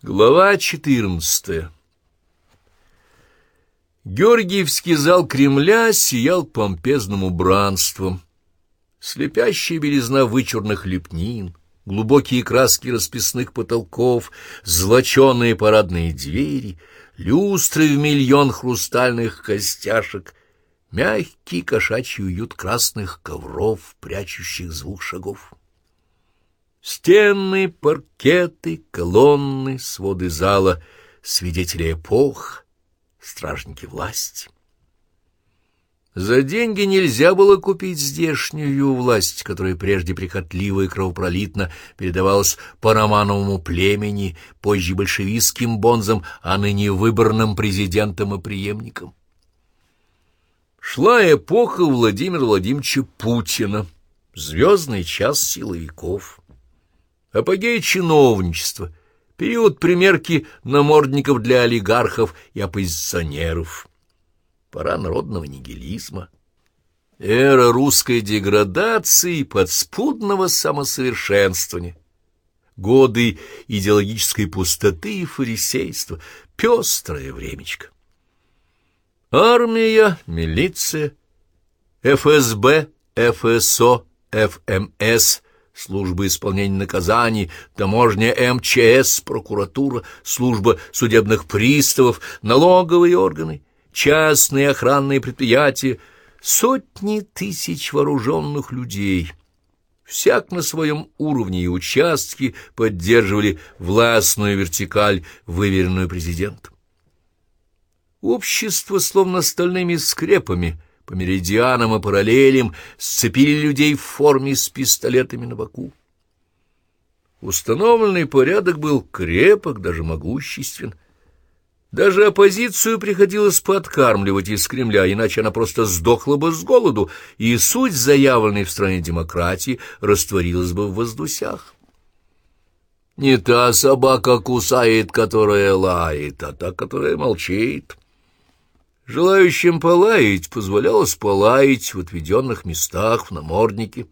Глава четырнадцатая Георгиевский зал Кремля сиял помпезным убранством. Слепящая белизна вычурных лепнин, глубокие краски расписных потолков, злоченые парадные двери, люстры в миллион хрустальных костяшек, мягкий кошачий уют красных ковров, прячущих звук шагов. Стены, паркеты, колонны, своды зала, свидетели эпох, стражники власти. За деньги нельзя было купить здешнюю власть, которая прежде прихотливо и кровопролитно передавалась по романовому племени, позже большевистским бонзам, а ныне выборным президентам и преемникам. Шла эпоха Владимира Владимировича Путина, звездный час силовиков апогей чиновничества, период примерки намордников для олигархов и оппозиционеров, пора народного нигилизма, эра русской деградации и подспудного самосовершенствования, годы идеологической пустоты и фарисейства, пестрое времечко. Армия, милиция, ФСБ, ФСО, ФМС — служба исполнения наказаний, таможня МЧС, прокуратура, служба судебных приставов, налоговые органы, частные охранные предприятия, сотни тысяч вооруженных людей. Всяк на своем уровне и участке поддерживали властную вертикаль, выверенную президентом. Общество, словно стальными скрепами, по меридианам и параллелям сцепили людей в форме с пистолетами на боку. Установленный порядок был крепок, даже могуществен. Даже оппозицию приходилось подкармливать из Кремля, иначе она просто сдохла бы с голоду, и суть заявленной в стране демократии растворилась бы в воздусях. Не та собака кусает, которая лает, а та, которая молчит. Желающим полаять позволялось полаять в отведенных местах в наморднике.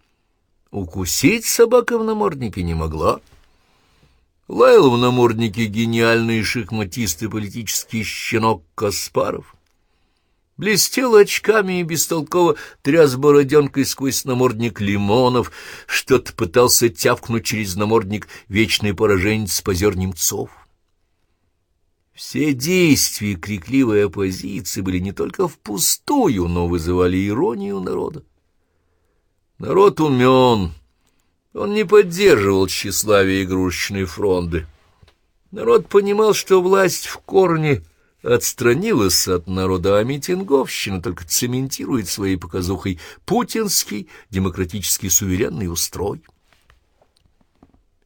Укусить собака в наморднике не могла. Лаял в наморднике гениальный шахматист и политический щенок Каспаров. Блестел очками и бестолково тряс бороденкой сквозь намордник лимонов, что-то пытался тявкнуть через намордник вечный пораженец позер Немцов. Все действия крикливой оппозиции были не только впустую, но вызывали иронию народа. Народ умен, он не поддерживал тщеславие игрушечной фронды. Народ понимал, что власть в корне отстранилась от народа, а митинговщина только цементирует своей показухой путинский демократический суверенный устрой.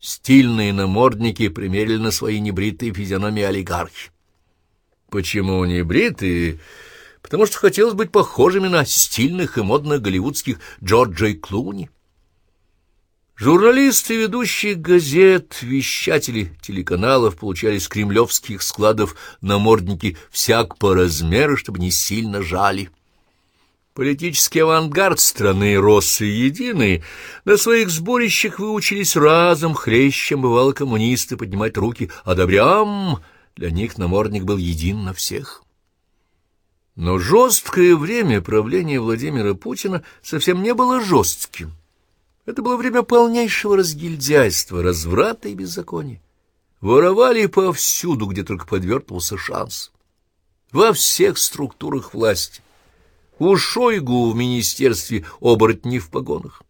Стильные намордники примерили на свои небритые физиономии олигархи. Почему небритые? Потому что хотелось быть похожими на стильных и модных голливудских Джорджа и Клуни. Журналисты, ведущие газет, вещатели телеканалов получали с кремлевских складов намордники всяк по размеру, чтобы не сильно жали. Политический авангард страны рос и единый. На своих сборищах выучились разом, хлеще, чем бывало коммунисты, поднимать руки «одобрям». Для них намордник был един на всех. Но жесткое время правления Владимира Путина совсем не было жестким. Это было время полнейшего разгильдяйства, разврата и беззакония. Воровали повсюду, где только подвертывался шанс. Во всех структурах власти у Шойгу в министерстве оборотни в погонах.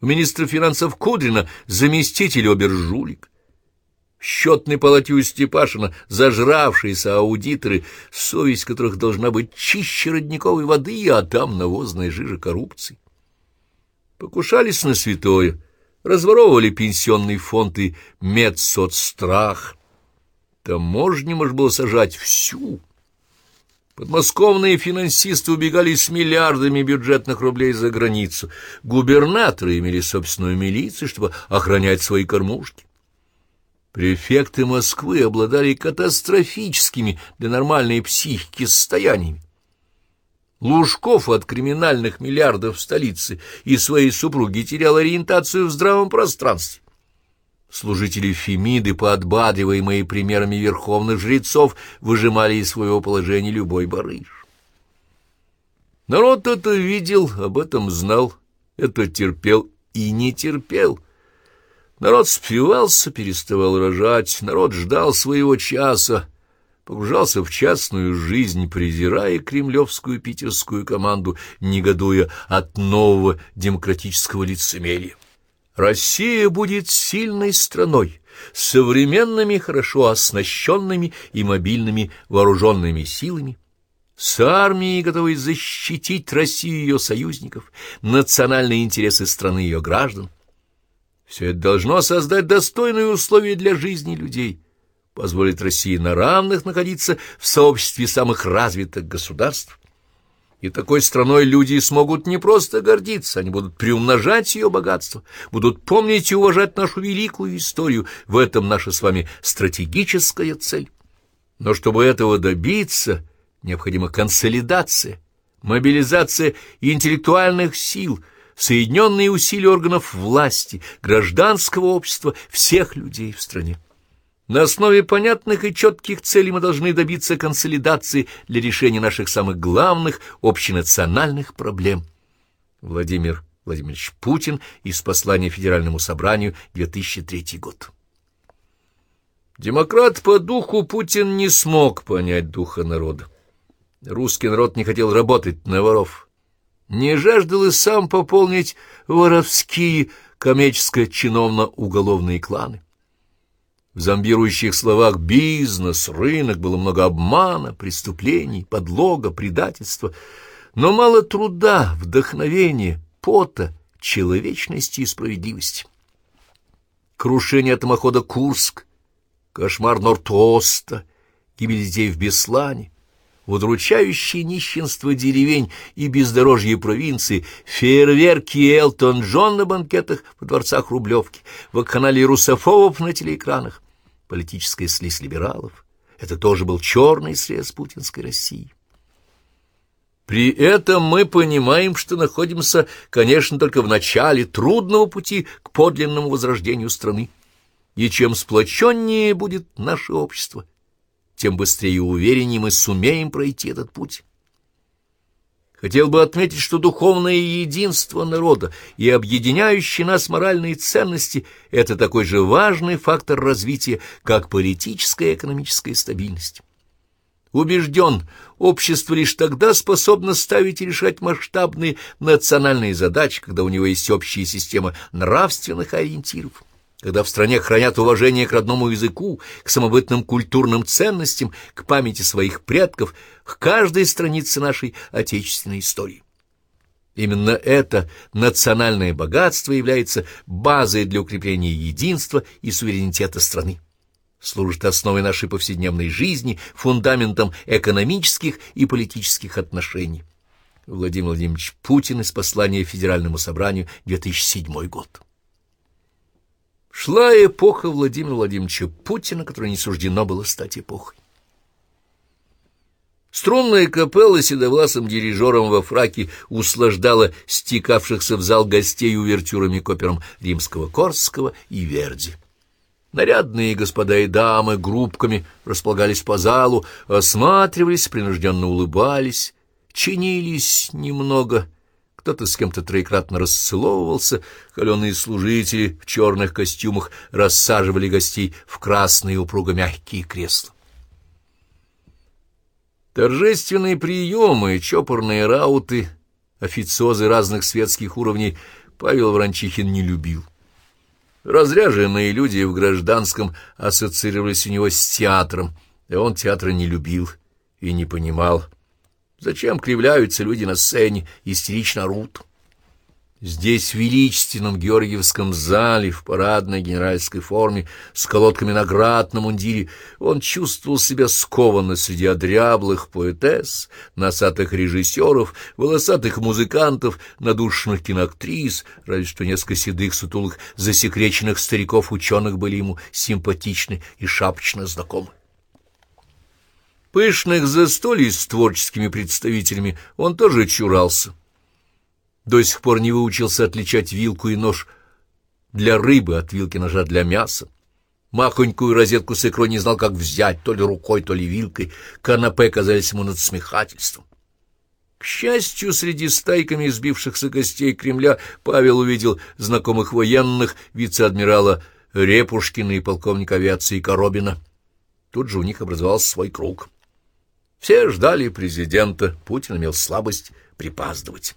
У министра финансов Кудрина заместитель обержулик. В счетной палате у Степашина зажравшиеся аудиторы, совесть которых должна быть чище родниковой воды, а там навозная жижа коррупции. Покушались на святое, разворовывали пенсионный фонд и медсоцстрах. Таможни можно было сажать всю, Подмосковные финансисты убегали с миллиардами бюджетных рублей за границу. Губернаторы имели собственную милицию, чтобы охранять свои кормушки. Префекты Москвы обладали катастрофическими для нормальной психики состояниями. Лужков от криминальных миллиардов в столице и своей супруги терял ориентацию в здравом пространстве. Служители Фемиды, подбадриваемые примерами верховных жрецов, выжимали из своего положения любой барыш. Народ это видел, об этом знал, это терпел и не терпел. Народ спивался, переставал рожать, народ ждал своего часа, погружался в частную жизнь, презирая кремлевскую питерскую команду, негодуя от нового демократического лицемерия. Россия будет сильной страной, современными, хорошо оснащенными и мобильными вооруженными силами, с армией, готовой защитить Россию и ее союзников, национальные интересы страны и ее граждан. Все это должно создать достойные условия для жизни людей, позволить России на равных находиться в сообществе самых развитых государств. И такой страной люди смогут не просто гордиться, они будут приумножать ее богатство, будут помнить и уважать нашу великую историю. В этом наша с вами стратегическая цель. Но чтобы этого добиться, необходима консолидация, мобилизация интеллектуальных сил, соединенные усилия органов власти, гражданского общества, всех людей в стране. На основе понятных и четких целей мы должны добиться консолидации для решения наших самых главных общенациональных проблем. Владимир Владимирович Путин из послания Федеральному собранию 2003 год. Демократ по духу Путин не смог понять духа народа. Русский народ не хотел работать на воров, не жаждал и сам пополнить воровские коммерческо-чиновно-уголовные кланы. В зомбирующих словах «бизнес», «рынок» было много обмана, преступлений, подлога, предательства, но мало труда, вдохновения, пота, человечности и справедливости. Крушение атомохода «Курск», кошмар Норд-Оста, гибель детей в Беслане, удручающее нищенство деревень и бездорожье провинции, фейерверки Элтон Джон на банкетах в дворцах Рублевки, вакханалии русофобов на телеэкранах, политическая слизь либералов. Это тоже был черный срез путинской России. При этом мы понимаем, что находимся, конечно, только в начале трудного пути к подлинному возрождению страны. И чем сплоченнее будет наше общество, тем быстрее и увереннее мы сумеем пройти этот путь. Хотел бы отметить, что духовное единство народа и объединяющие нас моральные ценности — это такой же важный фактор развития, как политическая и экономическая стабильность. Убежден, общество лишь тогда способно ставить и решать масштабные национальные задачи, когда у него есть общая система нравственных ориентиров когда в стране хранят уважение к родному языку, к самобытным культурным ценностям, к памяти своих предков, к каждой странице нашей отечественной истории. Именно это национальное богатство является базой для укрепления единства и суверенитета страны служит основой нашей повседневной жизни, фундаментом экономических и политических отношений. Владимир Владимирович Путин из послания Федеральному собранию, 2007 год. Шла эпоха Владимира Владимировича Путина, которой не суждено было стать эпохой. Струнная капелла седовласым дирижером во фраке услаждала стекавшихся в зал гостей увертюрами к операм римского Корсского и Верди. Нарядные господа и дамы группками располагались по залу, осматривались, принужденно улыбались, чинились немного — кто-то с кем-то троекратно расцеловывался, холеные служители в черных костюмах рассаживали гостей в красные упруго мягкие кресла. Торжественные приемы, чопорные рауты, официозы разных светских уровней Павел Вранчихин не любил. Разряженные люди в гражданском ассоциировались у него с театром, и он театра не любил и не понимал. Зачем кривляются люди на сцене, истерично рут? Здесь, в величественном Георгиевском зале, в парадной генеральской форме, с колодками наград на мундире, он чувствовал себя скованно среди одряблых поэтесс, носатых режиссеров, волосатых музыкантов, надушенных киноактрис, разве что несколько седых, сутулых, засекреченных стариков-ученых были ему симпатичны и шапочно знакомы. Пышных застолий с творческими представителями он тоже чурался. До сих пор не выучился отличать вилку и нож для рыбы от вилки ножа для мяса. Махонькую розетку с икрой не знал, как взять, то ли рукой, то ли вилкой. Канапе казались ему надсмехательством. К счастью, среди стайками избившихся гостей Кремля Павел увидел знакомых военных, вице-адмирала Репушкина и полковника авиации Коробина. Тут же у них образовался свой круг. Все ждали президента, Путин имел слабость припаздывать.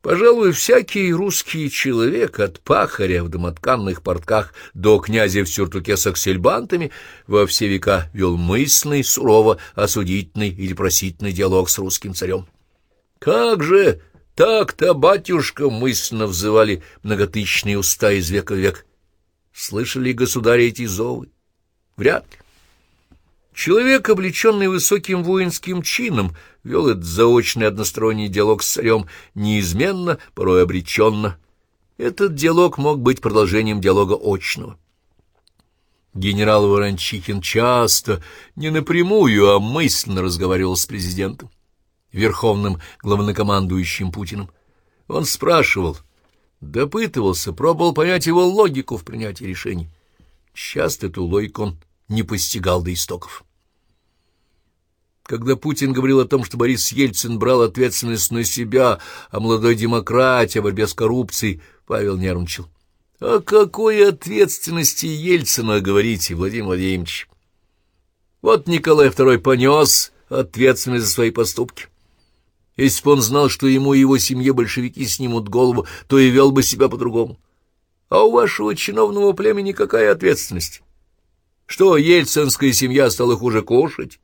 Пожалуй, всякий русский человек, от пахаря в домотканных портках до князя в сюртуке с аксельбантами, во все века вел мысленный, сурово осудительный или просительный диалог с русским царем. «Как же так-то, батюшка!» — мысленно взывали многотысячные уста из века в век. Слышали государи эти зовы? Вряд ли. Человек, облеченный высоким воинским чином, вел этот заочный односторонний диалог с царем неизменно, порой обреченно. Этот диалог мог быть продолжением диалога очного. Генерал Ворончихин часто, не напрямую, а мысленно разговаривал с президентом, верховным главнокомандующим Путиным. Он спрашивал, допытывался, пробовал понять его логику в принятии решений. Часто эту логику он не постигал до истоков. Когда Путин говорил о том, что Борис Ельцин брал ответственность на себя, о молодой демократии, о борьбе с коррупцией, Павел нервничал. — О какой ответственности Ельцина говорите, Владимир Владимирович? Вот Николай II понес ответственность за свои поступки. Если бы он знал, что ему и его семье большевики снимут голову, то и вел бы себя по-другому. А у вашего чиновного племени какая ответственность? Что, ельцинская семья стала хуже кушать?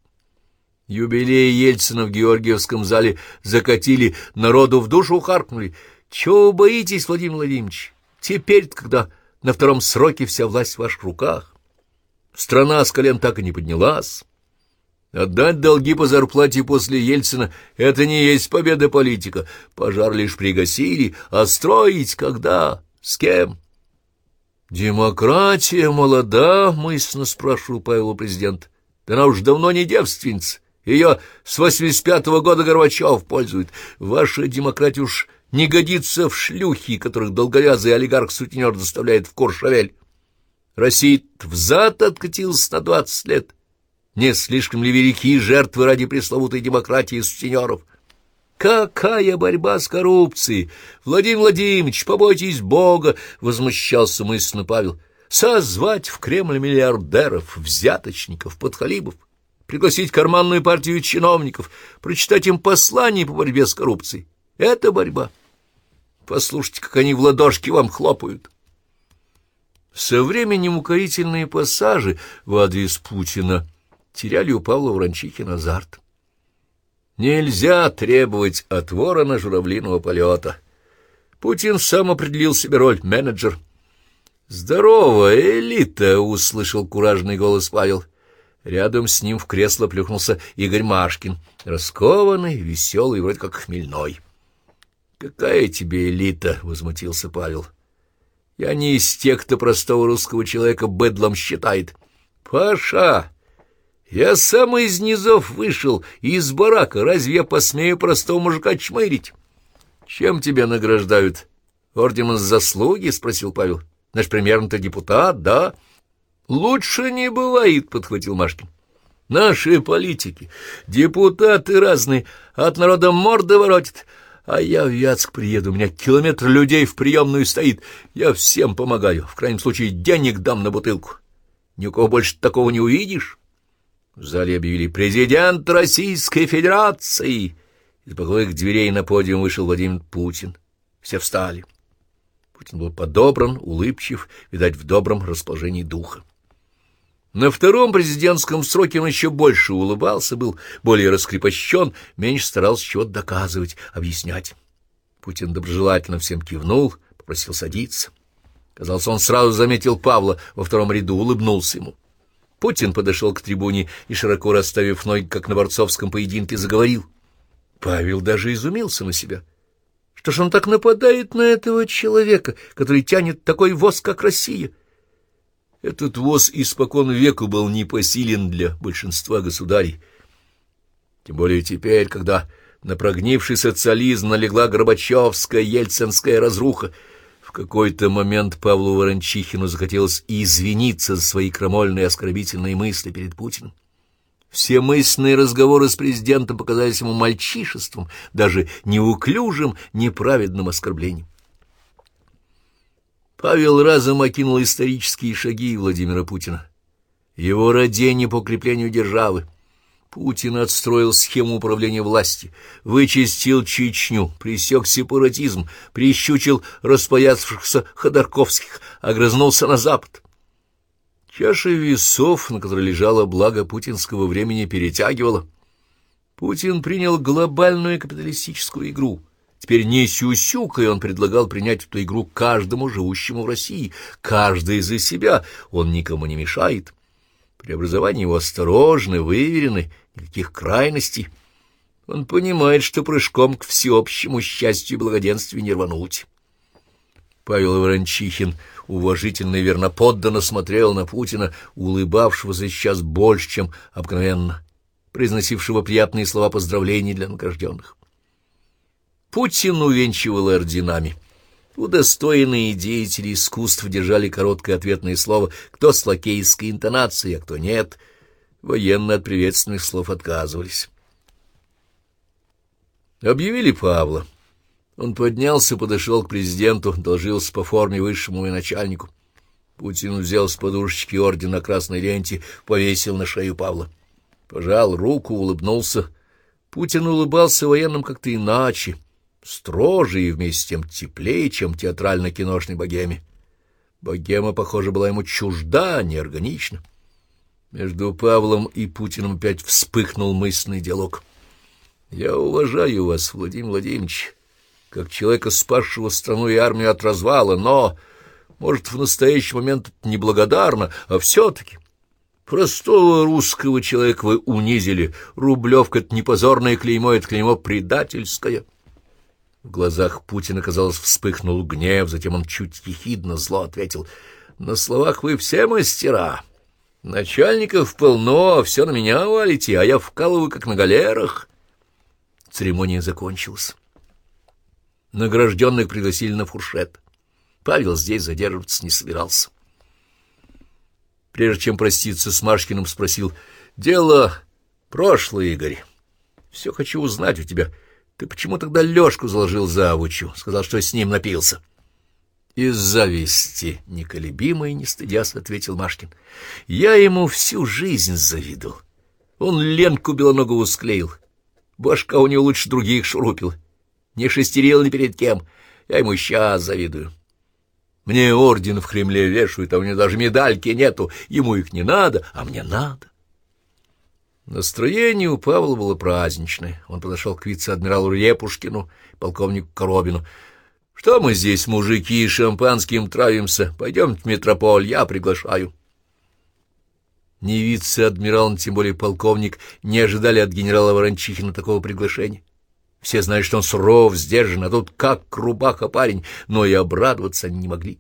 Юбилей Ельцина в Георгиевском зале закатили, народу в душу харкнули. Чего боитесь, Владимир Владимирович? Теперь, когда на втором сроке вся власть в ваших руках, страна с колен так и не поднялась. Отдать долги по зарплате после Ельцина — это не есть победа политика. Пожар лишь пригасили, а строить когда? С кем? «Демократия молода?» — мысленно спрашивал Павел президент. «Да она уж давно не девственница. Ее с 85-го года Горбачев пользует. Ваша демократия уж не годится в шлюхи, которых долговязый олигарх-сутенер доставляет в Коршавель. Россия взад откатилась на двадцать лет. Не слишком ли велики жертвы ради пресловутой демократии сутенеров? Какая борьба с коррупцией! Владимир Владимирович, побойтесь Бога! — возмущался мысленно Павел. Созвать в Кремль миллиардеров, взяточников, подхалибов пригласить карманную партию чиновников, прочитать им послание по борьбе с коррупцией. Это борьба. Послушайте, как они в ладошки вам хлопают. Со временем укорительные пассажи в адрес Путина теряли у Павла Вранчихина азарт. Нельзя требовать от ворона журавлиного полета. Путин сам определил себе роль менеджер. «Здорово, элита!» — услышал куражный голос Павел. Рядом с ним в кресло плюхнулся Игорь Машкин, раскованный, веселый, вроде как хмельной. — Какая тебе элита? — возмутился Павел. — Я не из тех, кто простого русского человека быдлом считает. — Паша, я сам из низов вышел, из барака. Разве я посмею простого мужика чмырить? — Чем тебя награждают? — Орденом за заслуги? — спросил Павел. — Наш примерно-то депутат, да? — Лучше не бывает, — подхватил Машкин. Наши политики, депутаты разные, от народа морды воротят. А я в Вятск приеду, у меня километр людей в приемную стоит. Я всем помогаю, в крайнем случае денег дам на бутылку. Ни у кого больше такого не увидишь. В зале объявили «Президент Российской Федерации». Из боковых дверей на подиум вышел Владимир Путин. Все встали. Путин был подобран, улыбчив, видать, в добром расположении духа. На втором президентском сроке он еще больше улыбался, был более раскрепощен, меньше старался чего-то доказывать, объяснять. Путин доброжелательно всем кивнул, попросил садиться. Казалось, он сразу заметил Павла во втором ряду, улыбнулся ему. Путин подошел к трибуне и, широко расставив ноги, как на борцовском поединке, заговорил. Павел даже изумился на себя. Что ж он так нападает на этого человека, который тянет такой воз, как Россия? — этот воз испокон веку был непосилен для большинства государей. Тем более теперь, когда на прогнивший социализм налегла Горбачевская, ельцинская разруха, в какой-то момент Павлу Ворончихину захотелось извиниться за свои крамольные оскорбительные мысли перед Путиным. Все мысленные разговоры с президентом показались ему мальчишеством, даже неуклюжим, неправедным оскорблением. Павел разом окинул исторические шаги Владимира Путина. Его родение по укреплению державы, Путин отстроил схему управления власти, вычистил Чечню, пресек сепаратизм, прищучил распоясавшихся Ходорковских, огрызнулся на Запад. Чаша весов, на которой лежало благо путинского времени, перетягивала. Путин принял глобальную капиталистическую игру. Теперь не сюсюкой он предлагал принять эту игру каждому живущему в России, каждый за себя, он никому не мешает. Преобразования его осторожны, выверены, никаких крайностей. Он понимает, что прыжком к всеобщему счастью и благоденствию не рвануть. Павел Ворончихин уважительно и верноподданно смотрел на Путина, улыбавшегося сейчас больше, чем обыкновенно, произносившего приятные слова поздравлений для награжденных. Путин увенчивал орденами. Удостоенные деятели искусств держали короткое ответное слово кто с лакейской интонацией, а кто нет. Военные от приветственных слов отказывались. Объявили Павла. Он поднялся, подошел к президенту, должился по форме высшему начальнику. Путин взял с подушечки орден на красной ленте, повесил на шею Павла. Пожал руку, улыбнулся. Путин улыбался военным как-то иначе строже и вместе с тем теплее, чем театрально-киношной богеме. Богема, похоже, была ему чужда, неорганична. Между Павлом и Путиным опять вспыхнул мысленный диалог. «Я уважаю вас, Владимир Владимирович, как человека, спасшего страну и армию от развала, но, может, в настоящий момент неблагодарно, а все-таки...» Простого русского человека вы унизили. Рублевка — это не позорное клеймо, это клеймо предательское. В глазах Путина, казалось, вспыхнул гнев, затем он чуть ехидно зло ответил. — На словах вы все мастера. Начальников полно, все на меня валите, а я вкалываю, как на галерах. Церемония закончилась. Награжденных пригласили на фуршет. Павел здесь задерживаться не собирался. Прежде чем проститься с Машкиным, спросил, — Дело прошлое, Игорь. Все хочу узнать у тебя, — ты почему тогда Лёшку заложил завучу? Сказал, что с ним напился. Из зависти, неколебимо и не стыдясь, ответил Машкин. Я ему всю жизнь завидовал. Он Ленку Белоногову склеил. Башка у него лучше других шурупил. Не шестерил ни перед кем. Я ему сейчас завидую. Мне орден в Кремле вешают, а у него даже медальки нету. Ему их не надо, а мне надо. Настроение у Павла было праздничное. Он подошел к вице-адмиралу Репушкину, полковнику Коробину. — Что мы здесь, мужики, шампанским травимся? Пойдем в метрополь, я приглашаю. Ни вице-адмирал, ни тем более полковник не ожидали от генерала Ворончихина такого приглашения. Все знают, что он суров, сдержан, а тут как рубаха парень, но и обрадоваться они не могли.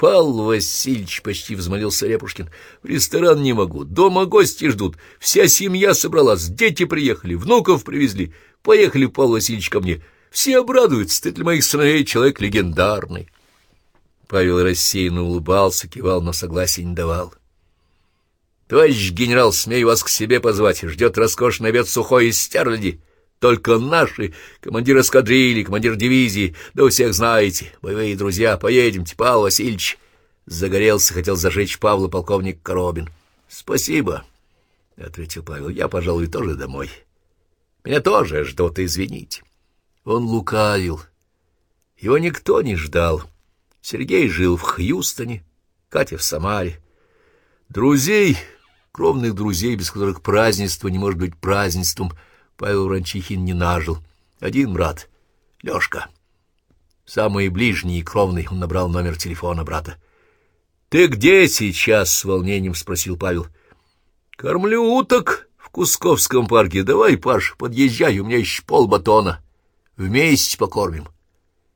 Павел Васильевич, — почти взмолился Репушкин, — в ресторан не могу, дома гости ждут, вся семья собралась, дети приехали, внуков привезли. Поехали, Павел Васильевич, ко мне. Все обрадуются, ты для моих сыновей человек легендарный. Павел рассеянно улыбался, кивал, но согласия не давал. Товарищ генерал, смею вас к себе позвать, ждет роскошный обед сухой из стерляди. Только наши, командир эскадрильи, командир дивизии, да у всех знаете, боевые друзья, поедемте, Павел Васильевич. Загорелся, хотел зажечь Павла полковник Коробин. — Спасибо, — ответил Павел, — я, пожалуй, тоже домой. Меня тоже ждут, извините. Он лукавил. Его никто не ждал. Сергей жил в Хьюстоне, Катя в Самаре. Друзей, кровных друзей, без которых празднество не может быть празднеством — Павел Ранчихин не нажил. Один брат, Лёшка. Самый ближний и кровный, он набрал номер телефона брата. — Ты где сейчас? — с волнением спросил Павел. — Кормлю уток в Кусковском парке. Давай, Паш, подъезжай, у меня еще полбатона. Вместе покормим.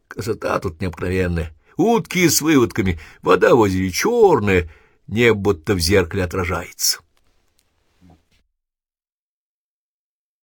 Красота тут необыкновенная. Утки с выводками, вода в озере черная, небо будто в зеркале отражается.